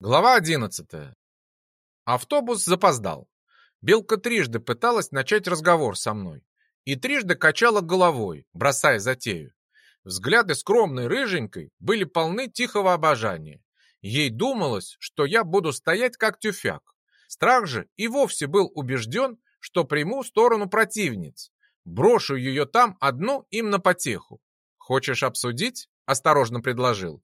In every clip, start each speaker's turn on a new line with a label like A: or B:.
A: Глава одиннадцатая. Автобус запоздал. Белка трижды пыталась начать разговор со мной и трижды качала головой, бросая затею. Взгляды скромной рыженькой были полны тихого обожания. Ей думалось, что я буду стоять как тюфяк. Страх же и вовсе был убежден, что приму сторону противниц. Брошу ее там одну им на потеху. «Хочешь обсудить?» – осторожно предложил.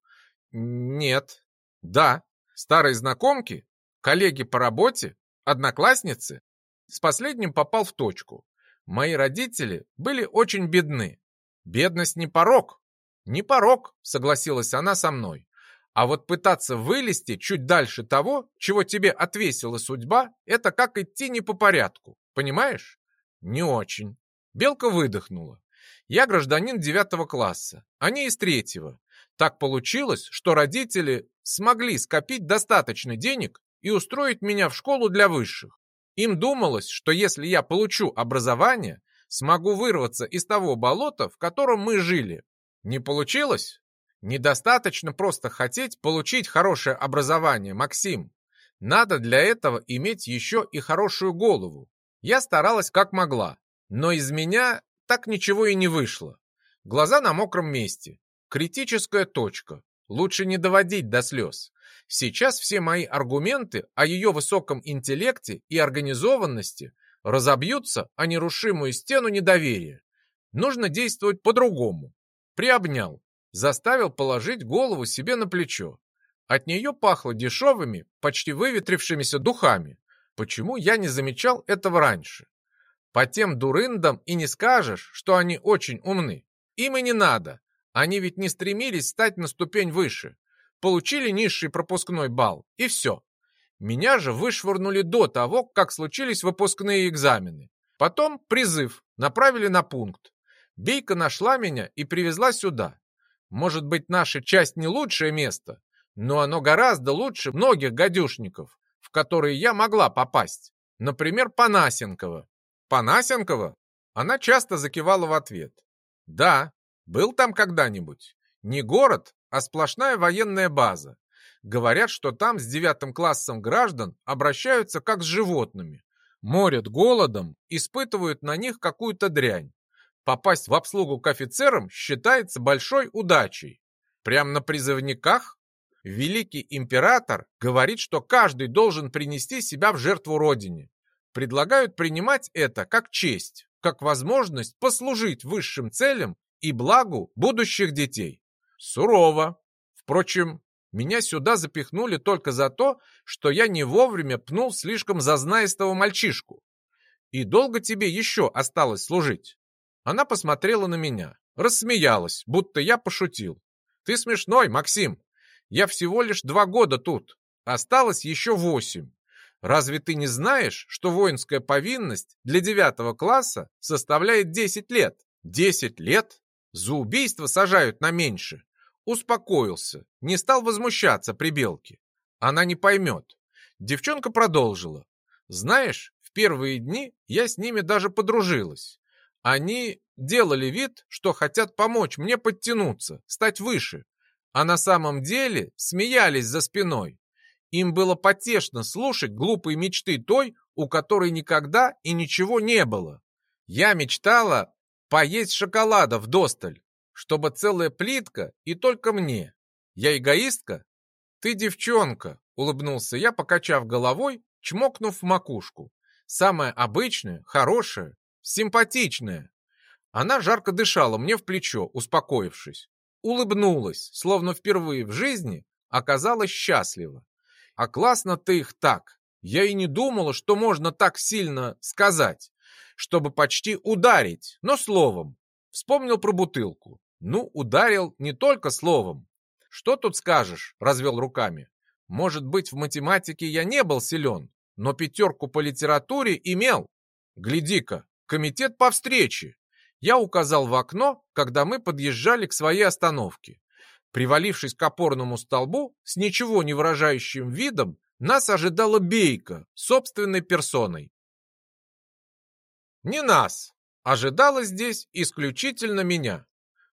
A: «Нет». «Да», Старые знакомки? Коллеги по работе? Одноклассницы? С последним попал в точку. Мои родители были очень бедны. Бедность не порог. Не порог, согласилась она со мной. А вот пытаться вылезти чуть дальше того, чего тебе отвесила судьба, это как идти не по порядку. Понимаешь? Не очень. Белка выдохнула. Я гражданин девятого класса, они из третьего. Так получилось, что родители смогли скопить достаточно денег и устроить меня в школу для высших. Им думалось, что если я получу образование, смогу вырваться из того болота, в котором мы жили. Не получилось? Недостаточно просто хотеть получить хорошее образование, Максим. Надо для этого иметь еще и хорошую голову. Я старалась как могла, но из меня так ничего и не вышло. Глаза на мокром месте, Критическая точка. Лучше не доводить до слез. Сейчас все мои аргументы о ее высоком интеллекте и организованности разобьются о нерушимую стену недоверия. Нужно действовать по-другому. Приобнял, заставил положить голову себе на плечо. От нее пахло дешевыми, почти выветрившимися духами. Почему я не замечал этого раньше? По тем дурындам и не скажешь, что они очень умны. Им и не надо. Они ведь не стремились стать на ступень выше. Получили низший пропускной балл, и все. Меня же вышвырнули до того, как случились выпускные экзамены. Потом призыв, направили на пункт. Бейка нашла меня и привезла сюда. Может быть, наша часть не лучшее место, но оно гораздо лучше многих гадюшников, в которые я могла попасть. Например, Панасенкова. Панасенкова? Она часто закивала в ответ. Да, был там когда-нибудь? Не город, а сплошная военная база. Говорят, что там с девятым классом граждан обращаются как с животными. Морят голодом, испытывают на них какую-то дрянь. Попасть в обслугу к офицерам считается большой удачей. Прям на призывниках? Великий император говорит, что каждый должен принести себя в жертву родине. Предлагают принимать это как честь, как возможность послужить высшим целям и благу будущих детей. Сурово. Впрочем, меня сюда запихнули только за то, что я не вовремя пнул слишком зазнаистого мальчишку. И долго тебе еще осталось служить? Она посмотрела на меня, рассмеялась, будто я пошутил. Ты смешной, Максим. Я всего лишь два года тут. Осталось еще восемь. Разве ты не знаешь, что воинская повинность для девятого класса составляет десять лет? Десять лет? За убийство сажают на меньше. Успокоился, не стал возмущаться при Белке. Она не поймет. Девчонка продолжила. Знаешь, в первые дни я с ними даже подружилась. Они делали вид, что хотят помочь мне подтянуться, стать выше. А на самом деле смеялись за спиной. Им было потешно слушать глупые мечты той, у которой никогда и ничего не было. Я мечтала Поесть шоколада в досталь, чтобы целая плитка и только мне. Я эгоистка? Ты девчонка, улыбнулся я, покачав головой, чмокнув в макушку. Самая обычная, хорошая, симпатичная. Она жарко дышала мне в плечо, успокоившись. Улыбнулась, словно впервые в жизни оказалась счастлива. А классно ты их так. Я и не думала, что можно так сильно сказать чтобы почти ударить, но словом. Вспомнил про бутылку. Ну, ударил не только словом. Что тут скажешь, развел руками. Может быть, в математике я не был силен, но пятерку по литературе имел. Гляди-ка, комитет по встрече. Я указал в окно, когда мы подъезжали к своей остановке. Привалившись к опорному столбу, с ничего не выражающим видом, нас ожидала бейка собственной персоной. Не нас. Ожидалось здесь исключительно меня.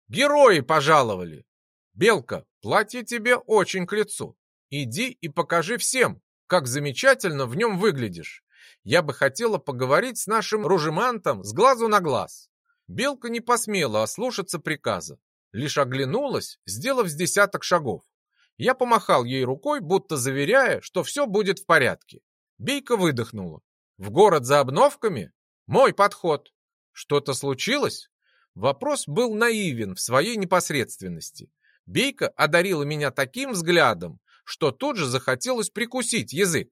A: Герои пожаловали. Белка, платье тебе очень к лицу. Иди и покажи всем, как замечательно в нем выглядишь. Я бы хотела поговорить с нашим ружемантом с глазу на глаз. Белка не посмела ослушаться приказа, лишь оглянулась, сделав с десяток шагов. Я помахал ей рукой, будто заверяя, что все будет в порядке. Бейка выдохнула. «В город за обновками? Мой подход. Что-то случилось?» Вопрос был наивен в своей непосредственности. Бейка одарила меня таким взглядом, что тут же захотелось прикусить язык.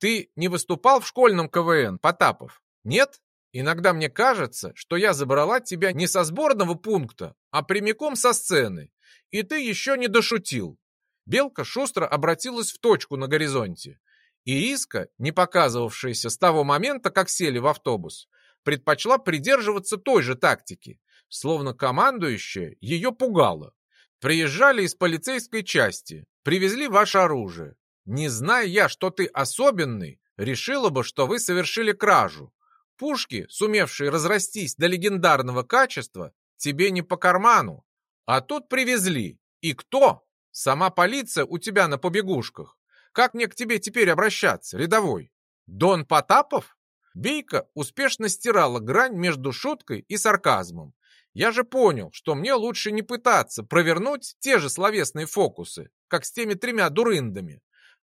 A: «Ты не выступал в школьном КВН, Потапов? Нет? Иногда мне кажется, что я забрала тебя не со сборного пункта, а прямиком со сцены, и ты еще не дошутил». Белка шустро обратилась в точку на горизонте. И Иска, не показывавшаяся с того момента, как сели в автобус, предпочла придерживаться той же тактики, словно командующая ее пугала. Приезжали из полицейской части, привезли ваше оружие. Не зная я, что ты особенный, решила бы, что вы совершили кражу. Пушки, сумевшие разрастись до легендарного качества, тебе не по карману. А тут привезли. И кто? Сама полиция у тебя на побегушках. Как мне к тебе теперь обращаться, рядовой? Дон Потапов? Бейка успешно стирала грань между шуткой и сарказмом. Я же понял, что мне лучше не пытаться провернуть те же словесные фокусы, как с теми тремя дурындами.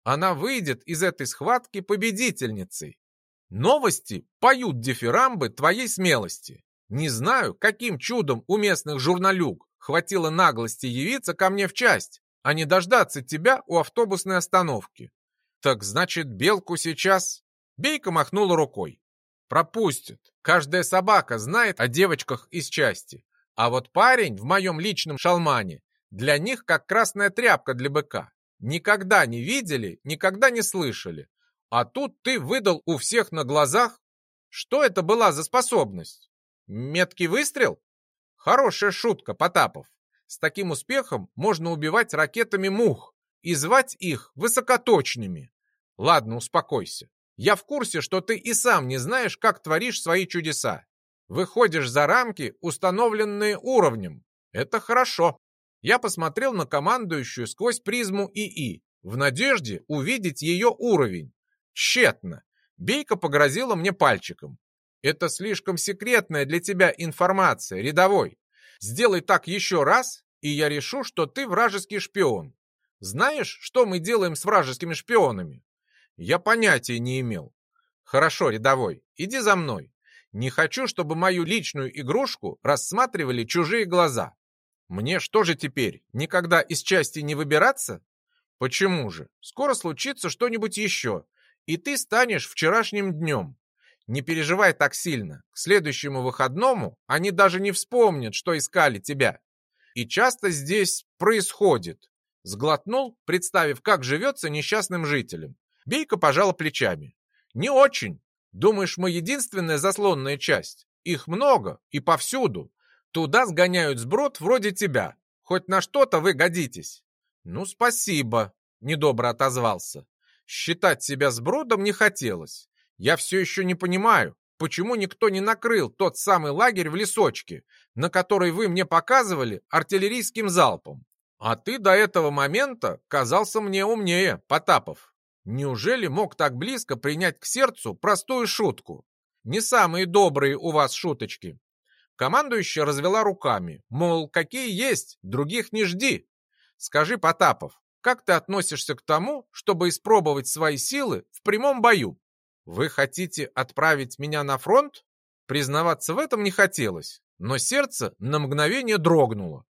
A: Она выйдет из этой схватки победительницей. Новости поют дифирамбы твоей смелости. Не знаю, каким чудом у местных журналюг хватило наглости явиться ко мне в часть, а не дождаться тебя у автобусной остановки. Так значит, Белку сейчас... Бейка махнула рукой. Пропустят. Каждая собака знает о девочках из части. А вот парень в моем личном шалмане для них как красная тряпка для быка. Никогда не видели, никогда не слышали. А тут ты выдал у всех на глазах. Что это была за способность? Меткий выстрел? Хорошая шутка, Потапов. С таким успехом можно убивать ракетами мух и звать их высокоточными. Ладно, успокойся. Я в курсе, что ты и сам не знаешь, как творишь свои чудеса. Выходишь за рамки, установленные уровнем. Это хорошо. Я посмотрел на командующую сквозь призму ИИ, в надежде увидеть ее уровень. Тщетно. Бейка погрозила мне пальчиком. Это слишком секретная для тебя информация, рядовой. Сделай так еще раз, и я решу, что ты вражеский шпион. Знаешь, что мы делаем с вражескими шпионами? Я понятия не имел. Хорошо, рядовой, иди за мной. Не хочу, чтобы мою личную игрушку рассматривали чужие глаза. Мне что же теперь, никогда из части не выбираться? Почему же? Скоро случится что-нибудь еще, и ты станешь вчерашним днем. Не переживай так сильно. К следующему выходному они даже не вспомнят, что искали тебя. И часто здесь происходит. Сглотнул, представив, как живется несчастным жителям. Бейка пожала плечами. «Не очень. Думаешь, мы единственная заслонная часть? Их много и повсюду. Туда сгоняют сброд вроде тебя. Хоть на что-то вы годитесь». «Ну, спасибо», — недобро отозвался. Считать себя сбродом не хотелось. Я все еще не понимаю, почему никто не накрыл тот самый лагерь в лесочке, на который вы мне показывали артиллерийским залпом. А ты до этого момента казался мне умнее, Потапов. Неужели мог так близко принять к сердцу простую шутку? Не самые добрые у вас шуточки. Командующая развела руками, мол, какие есть, других не жди. Скажи, Потапов, как ты относишься к тому, чтобы испробовать свои силы в прямом бою? Вы хотите отправить меня на фронт? Признаваться в этом не хотелось, но сердце на мгновение дрогнуло.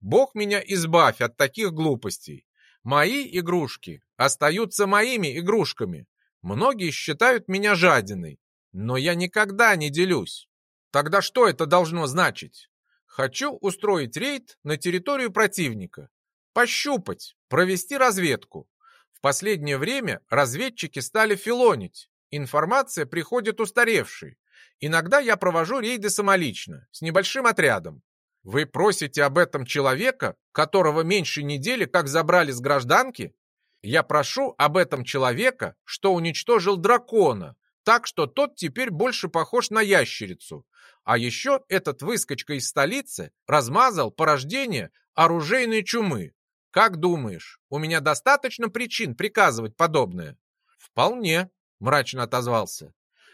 A: Бог меня избавь от таких глупостей. Мои игрушки остаются моими игрушками. Многие считают меня жадиной, но я никогда не делюсь. Тогда что это должно значить? Хочу устроить рейд на территорию противника. Пощупать, провести разведку. В последнее время разведчики стали филонить. Информация приходит устаревшей. Иногда я провожу рейды самолично, с небольшим отрядом. Вы просите об этом человека, которого меньше недели как забрали с гражданки? Я прошу об этом человека, что уничтожил дракона, так что тот теперь больше похож на ящерицу. А еще этот выскочка из столицы размазал порождение оружейной чумы. Как думаешь, у меня достаточно причин приказывать подобное? Вполне, мрачно отозвался.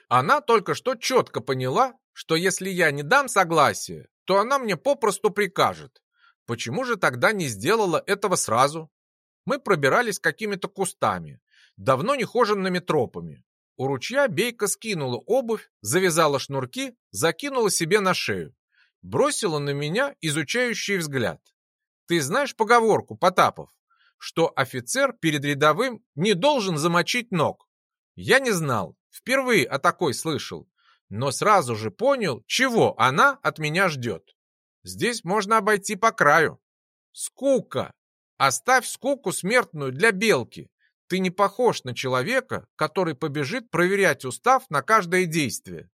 A: Она только что четко поняла, что если я не дам согласия, то она мне попросту прикажет. Почему же тогда не сделала этого сразу? Мы пробирались какими-то кустами, давно не хоженными тропами. У ручья Бейка скинула обувь, завязала шнурки, закинула себе на шею. Бросила на меня изучающий взгляд. Ты знаешь поговорку, Потапов, что офицер перед рядовым не должен замочить ног? Я не знал, впервые о такой слышал, но сразу же понял, чего она от меня ждет. Здесь можно обойти по краю. Скука. Оставь скуку смертную для белки. Ты не похож на человека, который побежит проверять устав на каждое действие.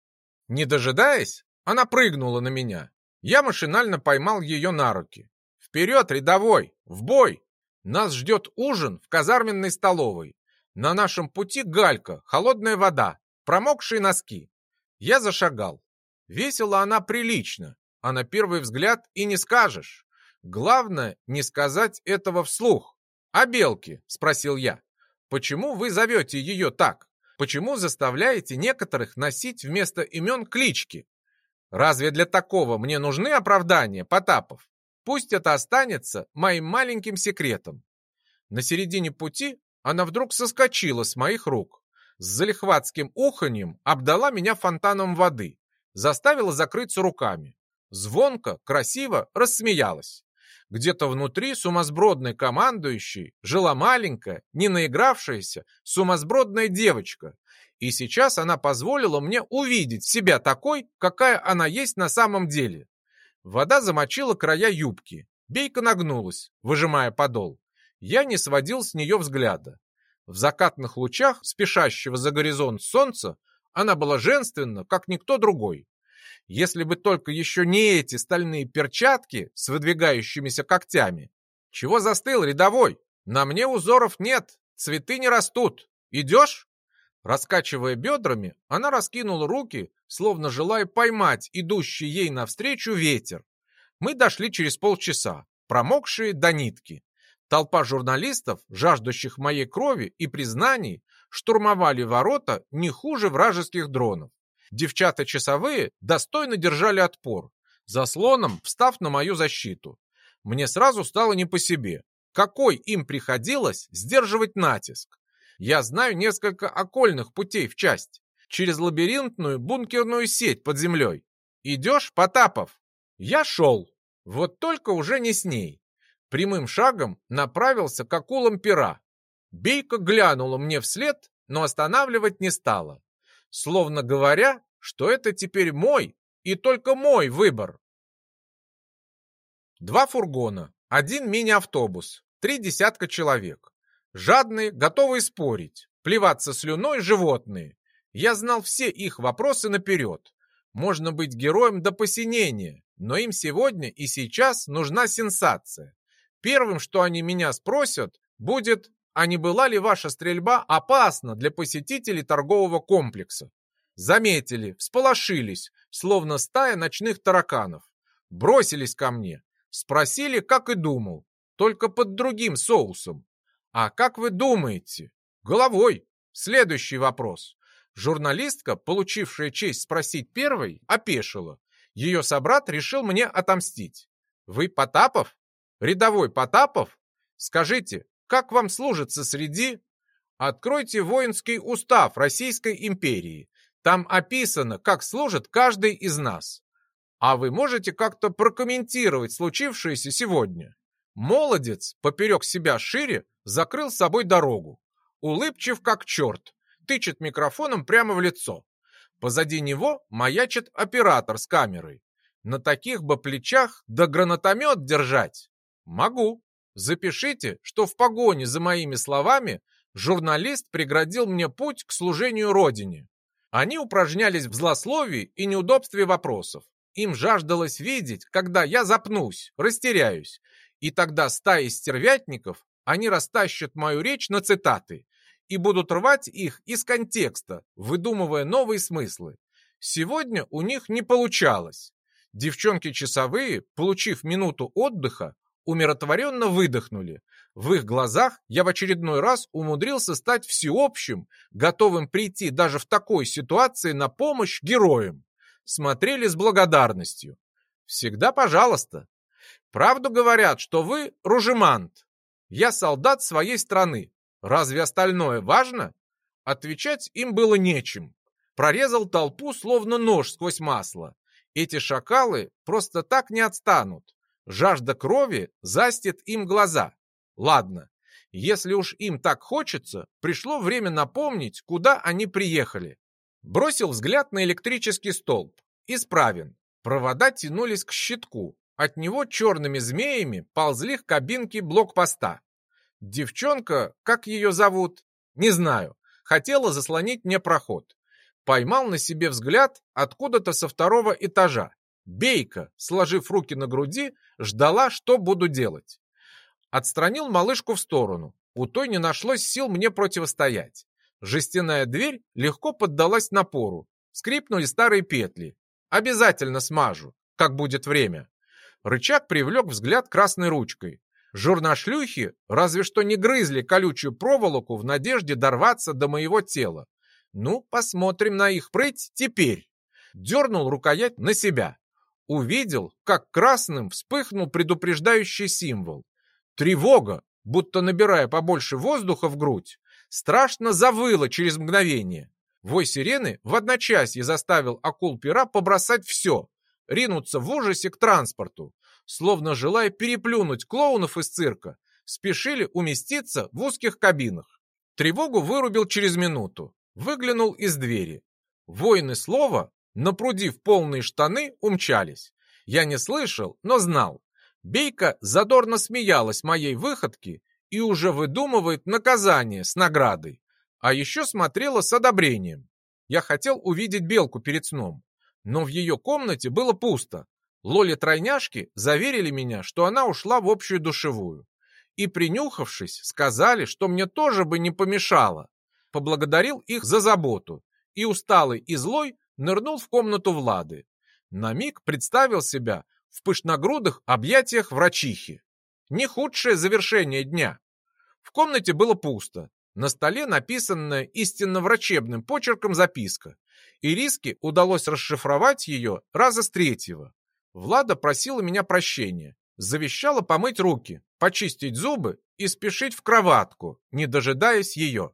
A: Не дожидаясь, она прыгнула на меня. Я машинально поймал ее на руки. «Вперед, рядовой! В бой! Нас ждет ужин в казарменной столовой. На нашем пути галька, холодная вода, промокшие носки. Я зашагал. Весила она прилично, а на первый взгляд и не скажешь. Главное, не сказать этого вслух. «А белки?» – спросил я. «Почему вы зовете ее так? Почему заставляете некоторых носить вместо имен клички? Разве для такого мне нужны оправдания, Потапов? Пусть это останется моим маленьким секретом». На середине пути она вдруг соскочила с моих рук. С залихватским уханьем обдала меня фонтаном воды, заставила закрыться руками. Звонко, красиво рассмеялась. Где-то внутри сумасбродной командующей жила маленькая, не наигравшаяся, сумасбродная девочка. И сейчас она позволила мне увидеть себя такой, какая она есть на самом деле. Вода замочила края юбки. Бейка нагнулась, выжимая подол. Я не сводил с нее взгляда. В закатных лучах, спешащего за горизонт солнца, она была женственна, как никто другой. Если бы только еще не эти стальные перчатки с выдвигающимися когтями. Чего застыл, рядовой? На мне узоров нет, цветы не растут. Идешь? Раскачивая бедрами, она раскинула руки, словно желая поймать идущий ей навстречу ветер. Мы дошли через полчаса, промокшие до нитки. Толпа журналистов, жаждущих моей крови и признаний, штурмовали ворота не хуже вражеских дронов. Девчата-часовые достойно держали отпор, заслоном встав на мою защиту. Мне сразу стало не по себе. Какой им приходилось сдерживать натиск? Я знаю несколько окольных путей в часть. Через лабиринтную бункерную сеть под землей. Идешь, Потапов? Я шел. Вот только уже не с ней. Прямым шагом направился к акулам пера. Бейка глянула мне вслед, но останавливать не стала словно говоря, что это теперь мой и только мой выбор. Два фургона, один мини-автобус, три десятка человек. Жадные, готовые спорить, плеваться слюной животные. Я знал все их вопросы наперед. Можно быть героем до посинения, но им сегодня и сейчас нужна сенсация. Первым, что они меня спросят, будет а не была ли ваша стрельба опасна для посетителей торгового комплекса. Заметили, всполошились, словно стая ночных тараканов. Бросились ко мне, спросили, как и думал, только под другим соусом. А как вы думаете? Головой. Следующий вопрос. Журналистка, получившая честь спросить первой, опешила. Ее собрат решил мне отомстить. Вы Потапов? Рядовой Потапов? Скажите, как вам служится среди... Откройте воинский устав Российской империи. Там описано, как служит каждый из нас. А вы можете как-то прокомментировать случившееся сегодня? Молодец, поперек себя шире, закрыл с собой дорогу. Улыбчив как черт, тычет микрофоном прямо в лицо. Позади него маячит оператор с камерой. На таких бы плечах да гранатомет держать. Могу. Запишите, что в погоне за моими словами журналист преградил мне путь к служению Родине. Они упражнялись в злословии и неудобстве вопросов. Им жаждалось видеть, когда я запнусь, растеряюсь, и тогда стаи стервятников, они растащат мою речь на цитаты и будут рвать их из контекста, выдумывая новые смыслы. Сегодня у них не получалось. Девчонки часовые, получив минуту отдыха, умиротворенно выдохнули. В их глазах я в очередной раз умудрился стать всеобщим, готовым прийти даже в такой ситуации на помощь героям. Смотрели с благодарностью. Всегда пожалуйста. Правду говорят, что вы ружемант. Я солдат своей страны. Разве остальное важно? Отвечать им было нечем. Прорезал толпу, словно нож сквозь масло. Эти шакалы просто так не отстанут. Жажда крови застит им глаза. Ладно, если уж им так хочется, пришло время напомнить, куда они приехали. Бросил взгляд на электрический столб. Исправен. Провода тянулись к щитку. От него черными змеями ползли к кабинке блокпоста. Девчонка, как ее зовут? Не знаю. Хотела заслонить мне проход. Поймал на себе взгляд откуда-то со второго этажа. Бейка, сложив руки на груди, ждала, что буду делать. Отстранил малышку в сторону. У той не нашлось сил мне противостоять. Жестяная дверь легко поддалась напору. Скрипнули старые петли. Обязательно смажу, как будет время. Рычаг привлек взгляд красной ручкой. Журнашлюхи разве что не грызли колючую проволоку в надежде дорваться до моего тела. Ну, посмотрим на их прыть теперь. Дернул рукоять на себя. Увидел, как красным вспыхнул предупреждающий символ. Тревога, будто набирая побольше воздуха в грудь, страшно завыла через мгновение. Вой сирены в одночасье заставил акул-пера побросать все, ринуться в ужасе к транспорту, словно желая переплюнуть клоунов из цирка, спешили уместиться в узких кабинах. Тревогу вырубил через минуту, выглянул из двери. Воины слова, напрудив полные штаны, умчались. Я не слышал, но знал. Бейка задорно смеялась моей выходке и уже выдумывает наказание с наградой. А еще смотрела с одобрением. Я хотел увидеть белку перед сном, но в ее комнате было пусто. Лоли-тройняшки заверили меня, что она ушла в общую душевую. И, принюхавшись, сказали, что мне тоже бы не помешало. Поблагодарил их за заботу и, усталый и злой, нырнул в комнату Влады. На миг представил себя в пышногрудых объятиях врачихи. Не худшее завершение дня. В комнате было пусто. На столе написанная истинно врачебным почерком записка. Ириске удалось расшифровать ее раза с третьего. Влада просила меня прощения. Завещала помыть руки, почистить зубы и спешить в кроватку, не дожидаясь ее.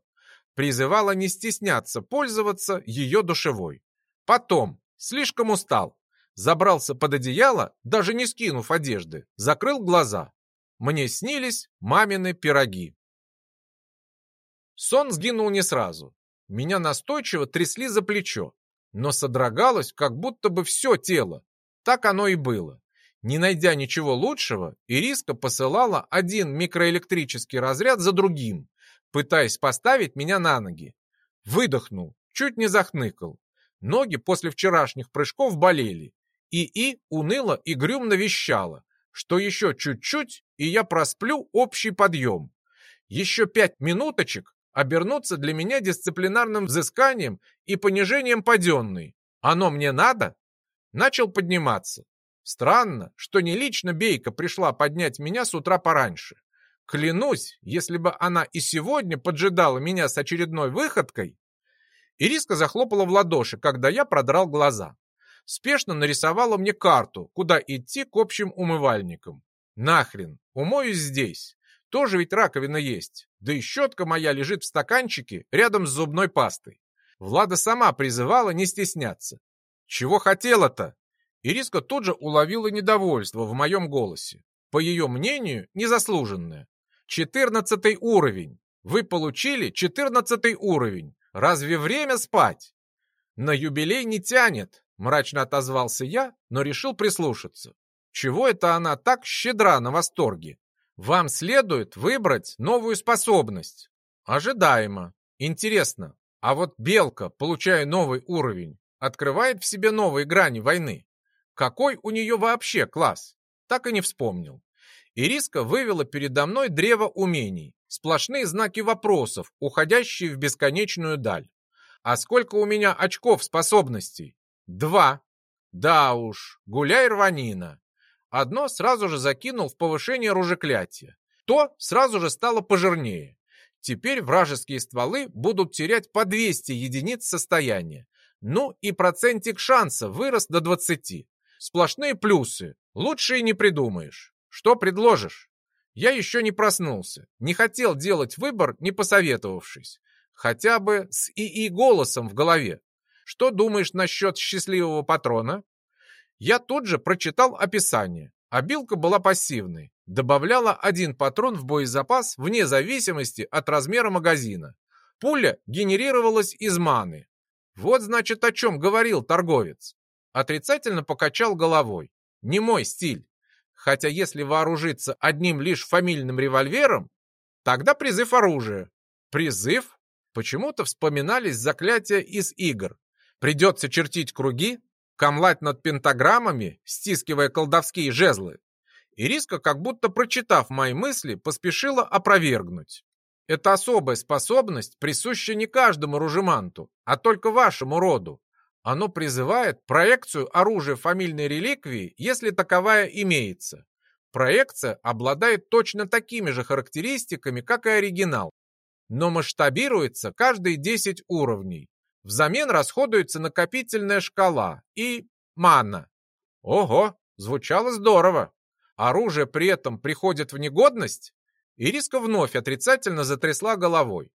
A: Призывала не стесняться пользоваться ее душевой. Потом, слишком устал, забрался под одеяло, даже не скинув одежды, закрыл глаза. Мне снились мамины пироги. Сон сгинул не сразу. Меня настойчиво трясли за плечо, но содрогалось как будто бы все тело. Так оно и было. Не найдя ничего лучшего, Ириска посылала один микроэлектрический разряд за другим, пытаясь поставить меня на ноги. Выдохнул, чуть не захныкал. Ноги после вчерашних прыжков болели. И-И уныло и грюмно вещала, что еще чуть-чуть, и я просплю общий подъем. Еще пять минуточек обернуться для меня дисциплинарным взысканием и понижением паденной. Оно мне надо? Начал подниматься. Странно, что не лично Бейка пришла поднять меня с утра пораньше. Клянусь, если бы она и сегодня поджидала меня с очередной выходкой... Ириска захлопала в ладоши, когда я продрал глаза. Спешно нарисовала мне карту, куда идти к общим умывальникам. Нахрен, умоюсь здесь. Тоже ведь раковина есть. Да и щетка моя лежит в стаканчике рядом с зубной пастой. Влада сама призывала не стесняться. Чего хотела-то? Ириска тут же уловила недовольство в моем голосе. По ее мнению, незаслуженное. Четырнадцатый уровень. Вы получили четырнадцатый уровень. Разве время спать? На юбилей не тянет, мрачно отозвался я, но решил прислушаться. Чего это она так щедра на восторге? Вам следует выбрать новую способность. Ожидаемо. Интересно, а вот белка, получая новый уровень, открывает в себе новые грани войны? Какой у нее вообще класс? Так и не вспомнил. Ириска вывела передо мной древо умений, сплошные знаки вопросов, уходящие в бесконечную даль. А сколько у меня очков способностей? Два. Да уж, гуляй рванина. Одно сразу же закинул в повышение ружеклятия. То сразу же стало пожирнее. Теперь вражеские стволы будут терять по 200 единиц состояния. Ну и процентик шанса вырос до 20. Сплошные плюсы. Лучше и не придумаешь. Что предложишь? Я еще не проснулся. Не хотел делать выбор, не посоветовавшись. Хотя бы с ИИ голосом в голове. Что думаешь насчет счастливого патрона? Я тут же прочитал описание. Обилка была пассивной. Добавляла один патрон в боезапас вне зависимости от размера магазина. Пуля генерировалась из маны. Вот значит о чем говорил торговец. Отрицательно покачал головой. Не мой стиль. Хотя если вооружиться одним лишь фамильным револьвером, тогда призыв оружия. Призыв? Почему-то вспоминались заклятия из игр. Придется чертить круги, камлать над пентаграммами, стискивая колдовские жезлы. Ириска, как будто прочитав мои мысли, поспешила опровергнуть. Это особая способность, присуща не каждому ружеманту, а только вашему роду. Оно призывает проекцию оружия фамильной реликвии, если таковая имеется. Проекция обладает точно такими же характеристиками, как и оригинал, но масштабируется каждые 10 уровней. Взамен расходуется накопительная шкала и мана. Ого, звучало здорово. Оружие при этом приходит в негодность? Ириска вновь отрицательно затрясла головой.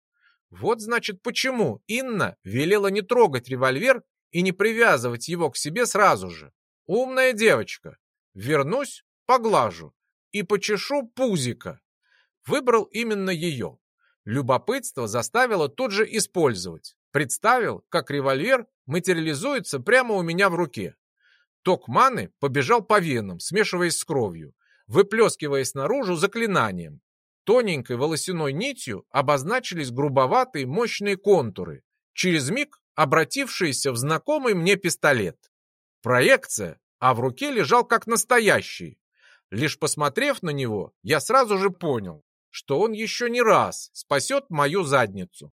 A: Вот значит почему Инна велела не трогать револьвер и не привязывать его к себе сразу же. Умная девочка. Вернусь, поглажу и почешу пузика. Выбрал именно ее. Любопытство заставило тут же использовать. Представил, как револьвер материализуется прямо у меня в руке. Ток маны побежал по венам, смешиваясь с кровью, выплескиваясь наружу заклинанием. Тоненькой волосяной нитью обозначились грубоватые мощные контуры, через миг обратившиеся в знакомый мне пистолет. Проекция, а в руке лежал как настоящий. Лишь посмотрев на него, я сразу же понял, что он еще не раз спасет мою задницу.